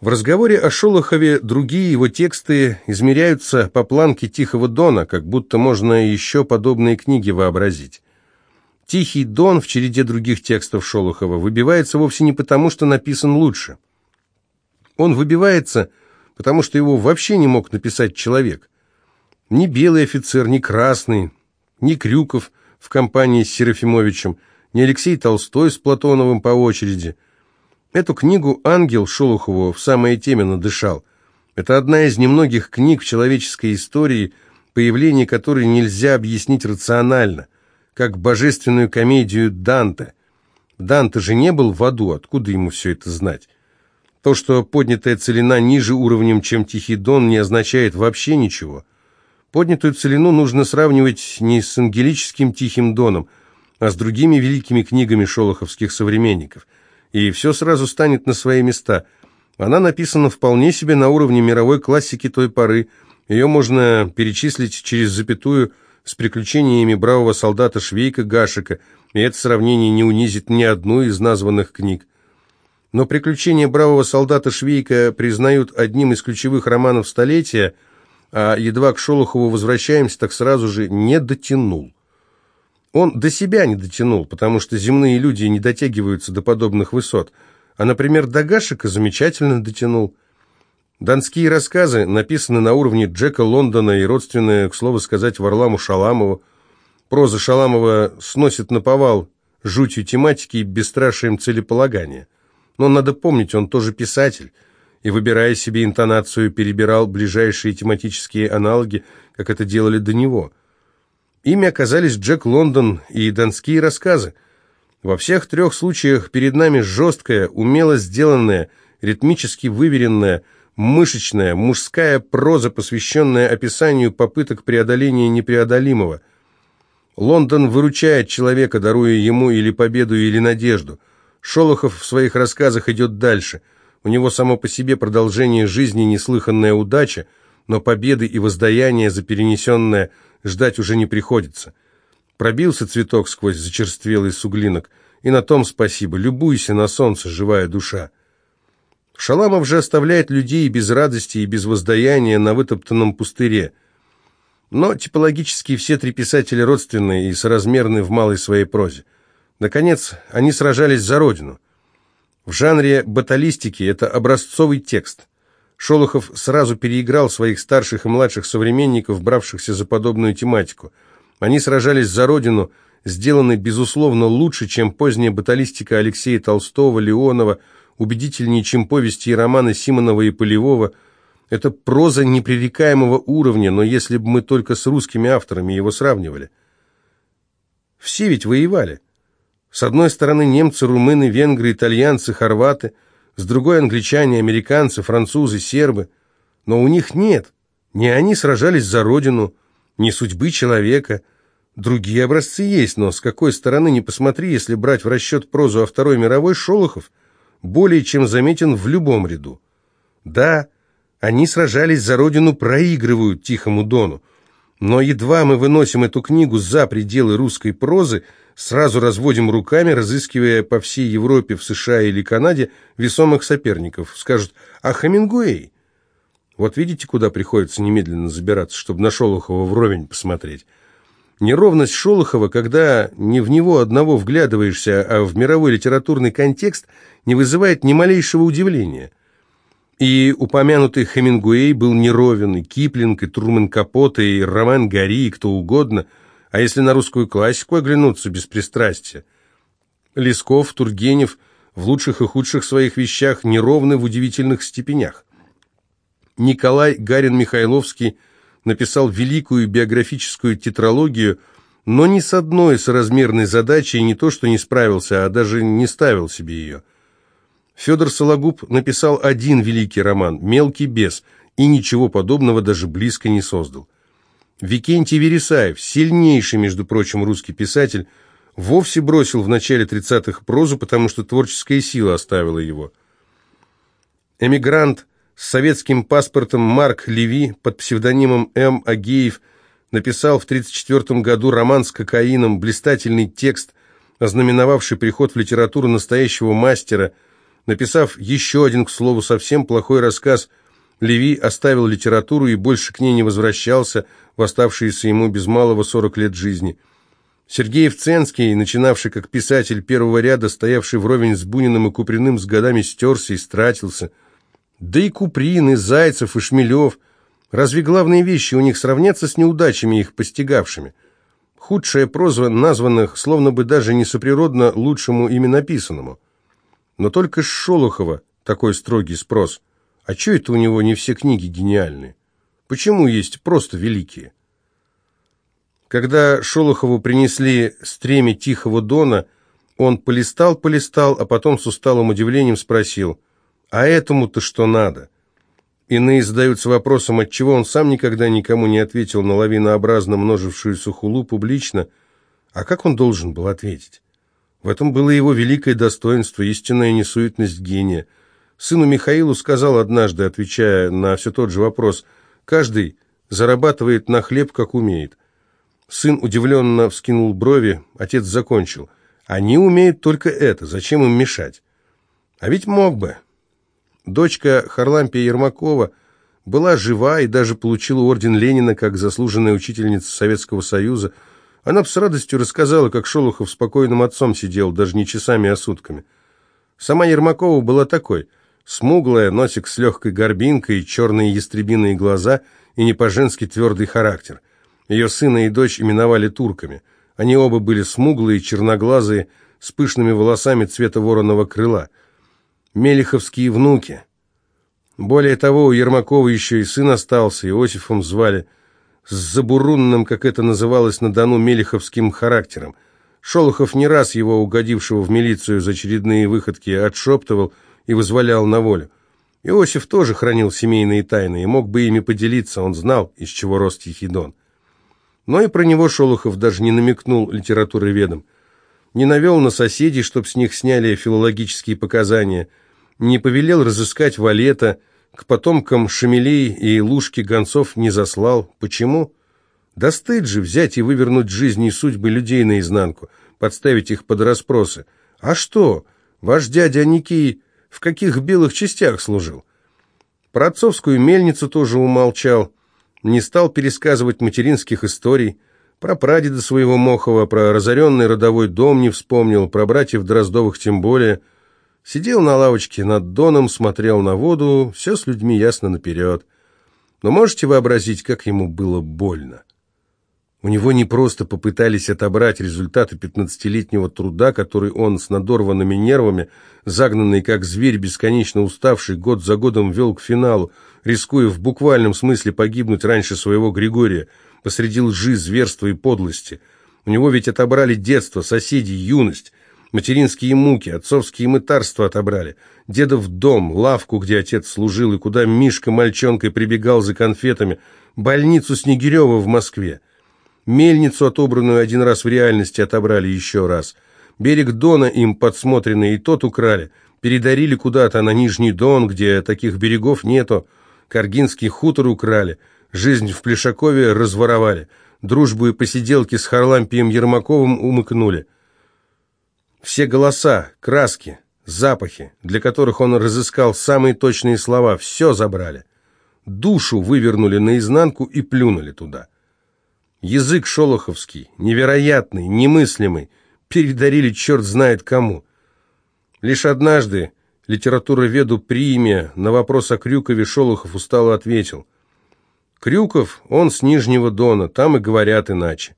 В разговоре о Шолохове другие его тексты измеряются по планке Тихого Дона, как будто можно еще подобные книги вообразить. Тихий Дон в череде других текстов Шолохова выбивается вовсе не потому, что написан лучше. Он выбивается, потому что его вообще не мог написать человек. Ни белый офицер, ни красный, ни Крюков в компании с Серафимовичем, ни Алексей Толстой с Платоновым по очереди. Эту книгу «Ангел» Шолохову в самой теме надышал. Это одна из немногих книг в человеческой истории, появление которой нельзя объяснить рационально – как божественную комедию Данте. Данте же не был в аду, откуда ему все это знать? То, что поднятая целина ниже уровнем, чем Тихий Дон, не означает вообще ничего. Поднятую целину нужно сравнивать не с ангелическим Тихим Доном, а с другими великими книгами шолоховских современников. И все сразу станет на свои места. Она написана вполне себе на уровне мировой классики той поры. Ее можно перечислить через запятую – с приключениями бравого солдата Швейка Гашика, и это сравнение не унизит ни одну из названных книг. Но приключения бравого солдата Швейка признают одним из ключевых романов столетия, а едва к Шолохову возвращаемся, так сразу же не дотянул. Он до себя не дотянул, потому что земные люди не дотягиваются до подобных высот, а, например, до замечательно дотянул – Донские рассказы написаны на уровне Джека Лондона и родственные, к слову сказать, Варламу Шаламову. Проза Шаламова сносит на повал жутью тематики и бесстрашием целеполагания. Но надо помнить, он тоже писатель, и, выбирая себе интонацию, перебирал ближайшие тематические аналоги, как это делали до него. Ими оказались Джек Лондон и донские рассказы. Во всех трех случаях перед нами жесткая, умело сделанная, ритмически выверенная, мышечная, мужская проза, посвященная описанию попыток преодоления непреодолимого. Лондон выручает человека, даруя ему или победу, или надежду. Шолохов в своих рассказах идет дальше. У него само по себе продолжение жизни неслыханная удача, но победы и воздаяния за перенесенное ждать уже не приходится. Пробился цветок сквозь зачерствелый суглинок, и на том спасибо, любуйся на солнце, живая душа. Шаламов же оставляет людей без радости и без воздаяния на вытоптанном пустыре. Но типологически все три писателя родственные и соразмерны в малой своей прозе. Наконец, они сражались за родину. В жанре баталистики это образцовый текст. Шолохов сразу переиграл своих старших и младших современников, бравшихся за подобную тематику. Они сражались за родину, сделаны, безусловно, лучше, чем поздняя баталистика Алексея Толстого, Леонова, убедительнее, чем повести и романы Симонова и Полевого. Это проза непререкаемого уровня, но если бы мы только с русскими авторами его сравнивали. Все ведь воевали. С одной стороны немцы, румыны, венгры, итальянцы, хорваты, с другой англичане, американцы, французы, сербы. Но у них нет. Не они сражались за родину, не судьбы человека. Другие образцы есть, но с какой стороны не посмотри, если брать в расчет прозу о Второй мировой, Шолохов – более чем заметен в любом ряду. Да, они сражались за родину, проигрывают Тихому Дону. Но едва мы выносим эту книгу за пределы русской прозы, сразу разводим руками, разыскивая по всей Европе, в США или Канаде весомых соперников. Скажут, а Хемингуэй? Вот видите, куда приходится немедленно забираться, чтобы на Шолохова вровень посмотреть. Неровность Шолохова, когда не в него одного вглядываешься, а в мировой литературный контекст, не вызывает ни малейшего удивления. И упомянутый Хемингуэй был неровен, и Киплинг, и Трумен Капоте, и Роман Гори, и кто угодно, а если на русскую классику оглянуться без пристрастия. Лесков, Тургенев в лучших и худших своих вещах неровны в удивительных степенях. Николай Гарин-Михайловский – написал великую биографическую тетралогию, но ни с одной соразмерной задачей не то что не справился, а даже не ставил себе ее. Федор Сологуб написал один великий роман «Мелкий бес» и ничего подобного даже близко не создал. Викентий Вересаев, сильнейший, между прочим, русский писатель, вовсе бросил в начале 30-х прозу, потому что творческая сила оставила его. Эмигрант с советским паспортом Марк Леви под псевдонимом М. Агеев написал в 1934 году роман с кокаином, блистательный текст, ознаменовавший приход в литературу настоящего мастера, Написав еще один, к слову, совсем плохой рассказ, Леви оставил литературу и больше к ней не возвращался в оставшиеся ему без малого 40 лет жизни. Сергей Вценский, начинавший как писатель первого ряда, стоявший вровень с Буниным и Куприным, с годами стерся и стратился. Да и Куприн, и Зайцев, и Шмелев. Разве главные вещи у них сравнятся с неудачами их постигавшими? Худшая проза названных словно бы даже не соприродно лучшему ими написанному. Но только с Шолохова такой строгий спрос. А что это у него не все книги гениальные? Почему есть просто великие? Когда Шолохову принесли стреме Тихого Дона, он полистал-полистал, а потом с усталым удивлением спросил, «А этому-то что надо?» Иные задаются вопросом, отчего он сам никогда никому не ответил на лавинообразно множившуюся хулу публично, а как он должен был ответить? В этом было его великое достоинство, истинная несуетность гения. Сыну Михаилу сказал однажды, отвечая на все тот же вопрос, «Каждый зарабатывает на хлеб, как умеет». Сын удивленно вскинул брови, отец закончил. «Они умеют только это, зачем им мешать?» «А ведь мог бы». Дочка Харлампия Ермакова была жива и даже получила орден Ленина как заслуженная учительница Советского Союза, она с радостью рассказала, как Шолохов спокойным отцом сидел, даже не часами, а сутками. Сама Ермакова была такой. Смуглая, носик с легкой горбинкой, черные ястребиные глаза и не по-женски твердый характер. Ее сына и дочь именовали турками. Они оба были смуглые, черноглазые, с пышными волосами цвета вороного крыла. Мелиховские внуки. Более того, у Ермакова еще и сын остался, Иосифом звали – с забурунным, как это называлось на Дону, мелиховским характером. Шолохов не раз его, угодившего в милицию за очередные выходки, отшептывал и вызволял на волю. Иосиф тоже хранил семейные тайны и мог бы ими поделиться, он знал, из чего рос Тихий Но и про него Шолохов даже не намекнул литературоведом. Не навел на соседей, чтоб с них сняли филологические показания, не повелел разыскать Валета, к потомкам Шамилей и Лужки гонцов не заслал. Почему? Да стыд же взять и вывернуть жизни и судьбы людей наизнанку, подставить их под расспросы. А что, ваш дядя Никий в каких белых частях служил? Про отцовскую мельницу тоже умолчал, не стал пересказывать материнских историй, про прадеда своего Мохова, про разоренный родовой дом не вспомнил, про братьев Дроздовых тем более – Сидел на лавочке над доном, смотрел на воду, все с людьми ясно наперед. Но можете вообразить, как ему было больно? У него не просто попытались отобрать результаты пятнадцатилетнего труда, который он с надорванными нервами, загнанный как зверь, бесконечно уставший, год за годом вел к финалу, рискуя в буквальном смысле погибнуть раньше своего Григория, посреди лжи, зверства и подлости. У него ведь отобрали детство, соседей, юность, Материнские муки, отцовские мытарства отобрали. Дедов дом, лавку, где отец служил, и куда Мишка мальчонкой прибегал за конфетами, больницу Снегирева в Москве. Мельницу, отобранную один раз в реальности, отобрали еще раз. Берег Дона им подсмотренный, и тот украли. Передарили куда-то на Нижний Дон, где таких берегов нету. Каргинский хутор украли. Жизнь в Плешакове разворовали. Дружбу и посиделки с Харлампием Ермаковым умыкнули. Все голоса, краски, запахи, для которых он разыскал самые точные слова, все забрали. Душу вывернули наизнанку и плюнули туда. Язык шолоховский, невероятный, немыслимый, передарили черт знает кому. Лишь однажды литературоведу Приме на вопрос о Крюкове Шолохов устало ответил. «Крюков, он с Нижнего Дона, там и говорят иначе».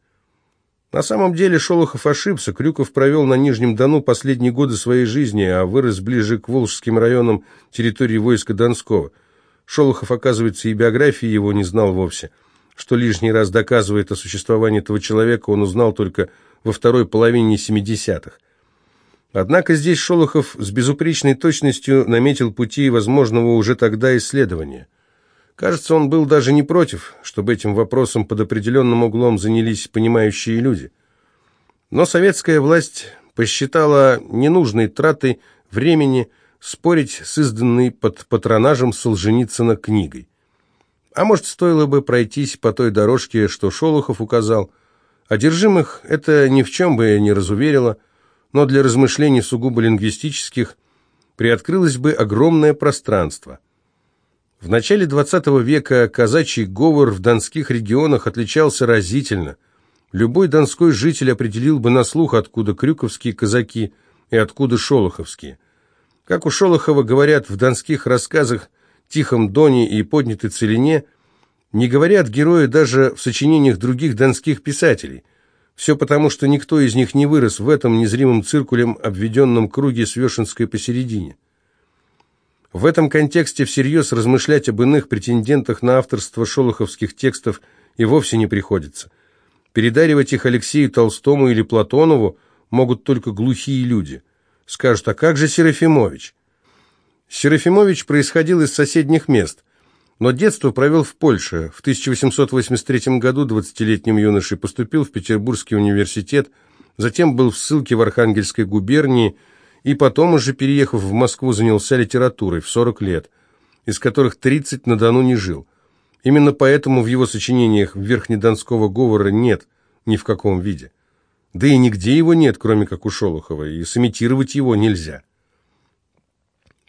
На самом деле Шолохов ошибся. Крюков провел на Нижнем Дону последние годы своей жизни, а вырос ближе к Волжским районам территории войска Донского. Шолохов, оказывается, и биографии его не знал вовсе. Что лишний раз доказывает о существовании этого человека, он узнал только во второй половине 70-х. Однако здесь Шолохов с безупречной точностью наметил пути возможного уже тогда исследования – Кажется, он был даже не против, чтобы этим вопросом под определенным углом занялись понимающие люди. Но советская власть посчитала ненужной тратой времени спорить с изданной под патронажем Солженицына книгой. А может, стоило бы пройтись по той дорожке, что Шолохов указал. Одержимых это ни в чем бы не разуверило, но для размышлений сугубо лингвистических приоткрылось бы огромное пространство. В начале XX века казачий говор в донских регионах отличался разительно. Любой донской житель определил бы на слух, откуда крюковские казаки и откуда шолоховские. Как у Шолохова говорят в донских рассказах «Тихом Доне» и «Поднятой целине», не говорят герои даже в сочинениях других донских писателей. Все потому, что никто из них не вырос в этом незримом циркулем, обведенном круге с Вешенской посередине. В этом контексте всерьез размышлять об иных претендентах на авторство шолоховских текстов и вовсе не приходится. Передаривать их Алексею Толстому или Платонову могут только глухие люди. Скажут, а как же Серафимович? Серафимович происходил из соседних мест – но детство провел в Польше. В 1883 году 20-летним юношей поступил в Петербургский университет, затем был в ссылке в Архангельской губернии и потом уже, переехав в Москву, занялся литературой в 40 лет, из которых 30 на Дону не жил. Именно поэтому в его сочинениях верхнедонского говора нет ни в каком виде. Да и нигде его нет, кроме как у Шолохова, и сымитировать его нельзя.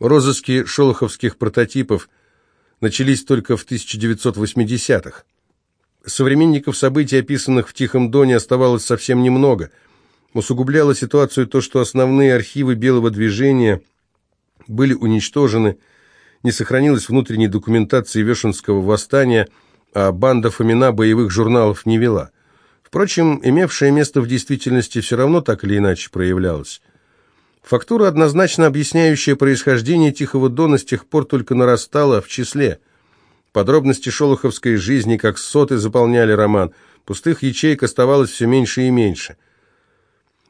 Розыски шолоховских прототипов – начались только в 1980-х. Современников событий, описанных в «Тихом доне», оставалось совсем немного. Усугубляло ситуацию то, что основные архивы белого движения были уничтожены, не сохранилось внутренней документации Вешенского восстания, а банда Фомина боевых журналов не вела. Впрочем, имевшее место в действительности все равно так или иначе проявлялось. Фактура, однозначно объясняющая происхождение Тихого Дона, с тех пор только нарастала в числе. Подробности шолоховской жизни, как соты, заполняли роман. Пустых ячеек оставалось все меньше и меньше.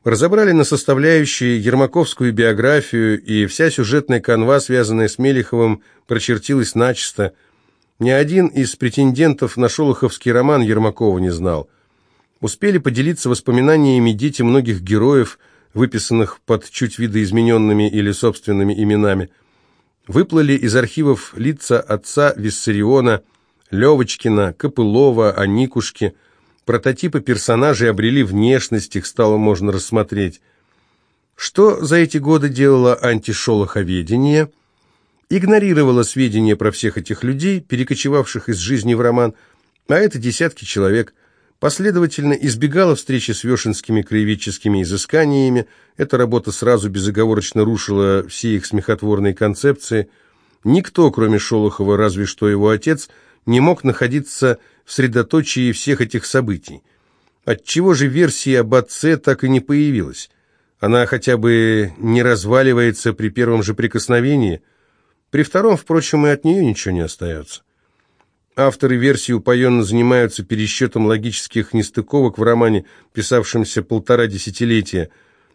Разобрали на составляющие Ермаковскую биографию, и вся сюжетная канва, связанная с Мелиховым, прочертилась начисто. Ни один из претендентов на шолоховский роман Ермакова не знал. Успели поделиться воспоминаниями дети многих героев – выписанных под чуть видоизмененными или собственными именами. Выплыли из архивов лица отца Виссариона, Левочкина, Копылова, Аникушки. Прототипы персонажей обрели внешность, их стало можно рассмотреть. Что за эти годы делало антишолоховедение? Игнорировало сведения про всех этих людей, перекочевавших из жизни в роман, а это десятки человек – Последовательно избегала встречи с вешенскими краеведческими изысканиями, эта работа сразу безоговорочно рушила все их смехотворные концепции. Никто, кроме Шолохова, разве что его отец, не мог находиться в средоточии всех этих событий. Отчего же версия об отце так и не появилась? Она хотя бы не разваливается при первом же прикосновении? При втором, впрочем, и от нее ничего не остается. Авторы версии упоенно занимаются пересчетом логических нестыковок в романе, писавшемся полтора десятилетия.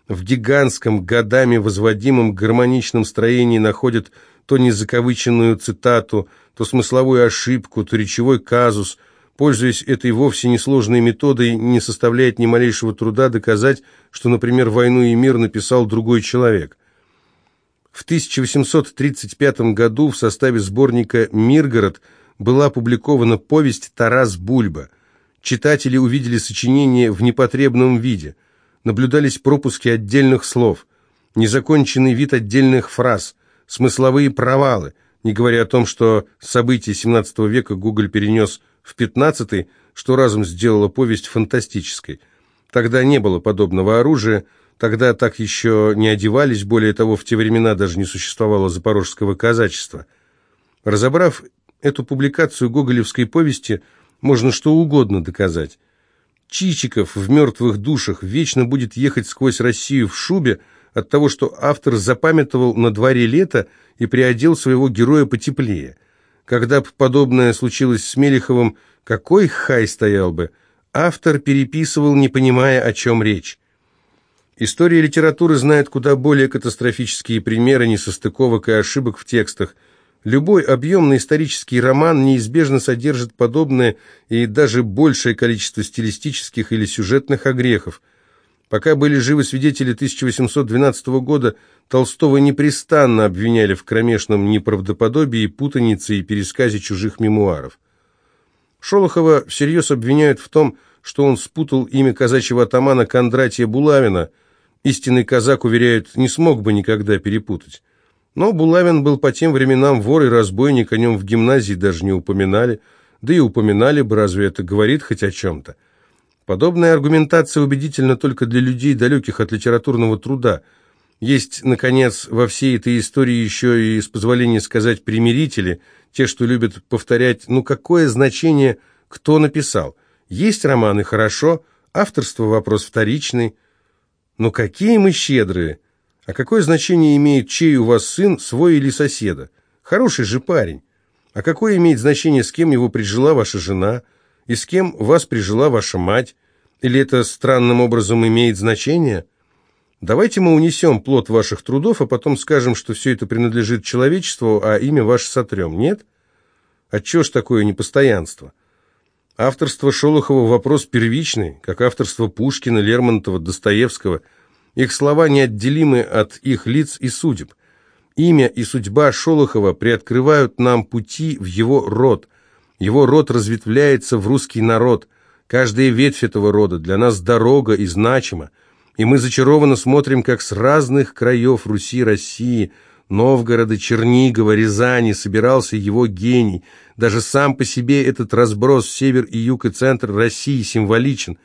В гигантском, годами возводимом гармоничном строении находят то незакавыченную цитату, то смысловую ошибку, то речевой казус. Пользуясь этой вовсе несложной методой, не составляет ни малейшего труда доказать, что, например, «Войну и мир» написал другой человек. В 1835 году в составе сборника «Миргород» была опубликована повесть «Тарас Бульба». Читатели увидели сочинение в непотребном виде. Наблюдались пропуски отдельных слов, незаконченный вид отдельных фраз, смысловые провалы, не говоря о том, что события XVII века Гоголь перенес в XV, что разом сделало повесть фантастической. Тогда не было подобного оружия, тогда так еще не одевались, более того, в те времена даже не существовало запорожского казачества. Разобрав эту публикацию гоголевской повести можно что угодно доказать. Чичиков в «Мертвых душах» вечно будет ехать сквозь Россию в шубе от того, что автор запамятовал на дворе лето и приодел своего героя потеплее. Когда бы подобное случилось с Мелеховым, какой хай стоял бы? Автор переписывал, не понимая, о чем речь. История литературы знает куда более катастрофические примеры несостыковок и ошибок в текстах – Любой объемный исторический роман неизбежно содержит подобное и даже большее количество стилистических или сюжетных огрехов. Пока были живы свидетели 1812 года, Толстого непрестанно обвиняли в кромешном неправдоподобии, путанице и пересказе чужих мемуаров. Шолохова всерьез обвиняют в том, что он спутал имя казачьего атамана Кондратия Булавина. Истинный казак, уверяют, не смог бы никогда перепутать. Но Булавин был по тем временам вор и разбойник, о нем в гимназии даже не упоминали, да и упоминали бы, разве это говорит хоть о чем-то. Подобная аргументация убедительна только для людей, далеких от литературного труда. Есть, наконец, во всей этой истории еще и, с позволения сказать, примирители, те, что любят повторять, ну какое значение, кто написал. Есть романы, хорошо, авторство – вопрос вторичный. Но какие мы щедрые! А какое значение имеет, чей у вас сын, свой или соседа? Хороший же парень. А какое имеет значение, с кем его прижила ваша жена – и с кем вас прижила ваша мать? Или это странным образом имеет значение? Давайте мы унесем плод ваших трудов, а потом скажем, что все это принадлежит человечеству, а имя ваше сотрем. Нет? Отчего ж такое непостоянство? Авторство Шолохова – вопрос первичный, как авторство Пушкина, Лермонтова, Достоевского. Их слова неотделимы от их лиц и судеб. Имя и судьба Шолохова приоткрывают нам пути в его род – его род разветвляется в русский народ. Каждая ветвь этого рода для нас дорога и значима. И мы зачарованно смотрим, как с разных краев Руси, России, Новгорода, Чернигова, Рязани собирался его гений. Даже сам по себе этот разброс север и юг и центр России символичен.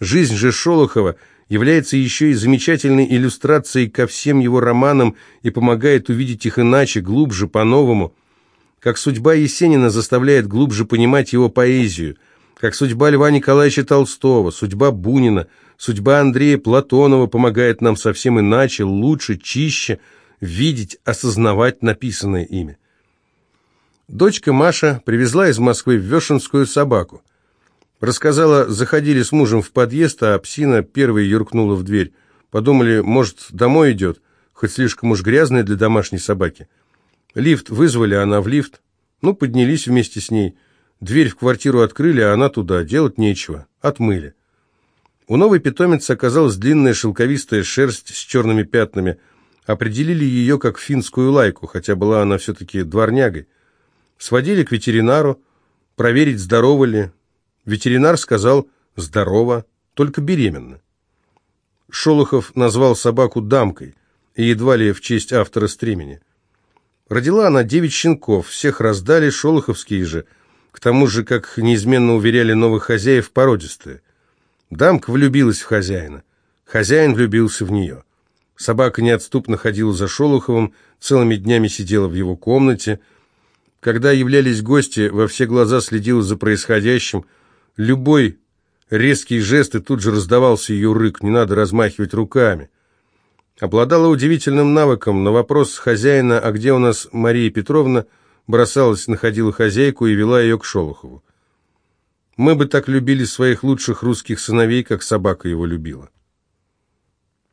Жизнь же Шолохова является еще и замечательной иллюстрацией ко всем его романам и помогает увидеть их иначе, глубже, по-новому – как судьба Есенина заставляет глубже понимать его поэзию, как судьба Льва Николаевича Толстого, судьба Бунина, судьба Андрея Платонова помогает нам совсем иначе, лучше, чище видеть, осознавать написанное ими. Дочка Маша привезла из Москвы в Вешенскую собаку. Рассказала, заходили с мужем в подъезд, а псина первой юркнула в дверь. Подумали, может, домой идет, хоть слишком уж грязная для домашней собаки. Лифт вызвали, она в лифт. Ну, поднялись вместе с ней. Дверь в квартиру открыли, а она туда. Делать нечего. Отмыли. У новой питомицы оказалась длинная шелковистая шерсть с черными пятнами. Определили ее как финскую лайку, хотя была она все-таки дворнягой. Сводили к ветеринару, проверить, здорова ли. Ветеринар сказал «здорово, только беременна». Шолохов назвал собаку «дамкой» и едва ли в честь автора стремени. Родила она девять щенков, всех раздали, шолоховские же. К тому же, как неизменно уверяли новых хозяев, породистые. Дамка влюбилась в хозяина. Хозяин влюбился в нее. Собака неотступно ходила за Шолоховым, целыми днями сидела в его комнате. Когда являлись гости, во все глаза следила за происходящим. Любой резкий жест, и тут же раздавался ее рык, не надо размахивать руками. Обладала удивительным навыком. На вопрос хозяина «А где у нас Мария Петровна?» бросалась, находила хозяйку и вела ее к Шолохову. Мы бы так любили своих лучших русских сыновей, как собака его любила.